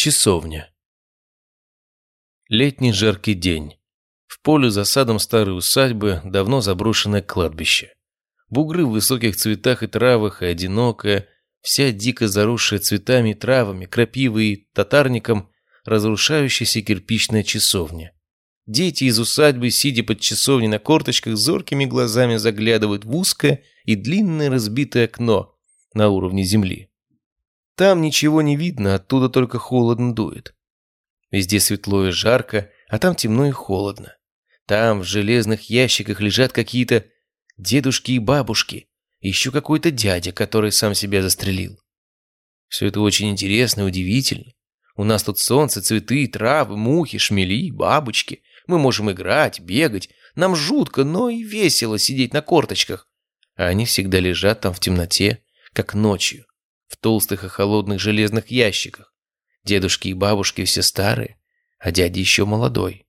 Часовня. Летний жаркий день. В поле за садом старой усадьбы давно заброшенное кладбище. Бугры в высоких цветах и травах, и одинокая, вся дико заросшая цветами, травами, крапивой и татарником, разрушающаяся кирпичная часовня. Дети из усадьбы, сидя под часовней на корточках, зоркими глазами заглядывают в узкое и длинное разбитое окно на уровне земли. Там ничего не видно, оттуда только холодно дует. Везде светло и жарко, а там темно и холодно. Там в железных ящиках лежат какие-то дедушки и бабушки, еще какой-то дядя, который сам себя застрелил. Все это очень интересно и удивительно. У нас тут солнце, цветы, травы, мухи, шмели, бабочки. Мы можем играть, бегать. Нам жутко, но и весело сидеть на корточках. А они всегда лежат там в темноте, как ночью в толстых и холодных железных ящиках. Дедушки и бабушки все старые, а дядя еще молодой.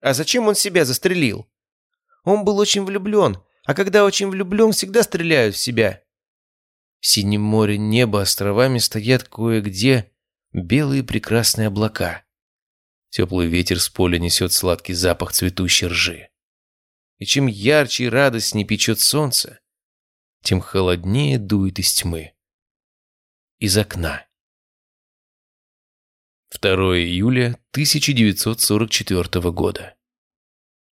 А зачем он себя застрелил? Он был очень влюблен, а когда очень влюблен, всегда стреляют в себя. В синем море небо островами стоят кое-где белые прекрасные облака. Теплый ветер с поля несет сладкий запах цветущей ржи. И чем ярче и радостнее печет солнце, тем холоднее дует из тьмы. Из окна. 2 июля 1944 года.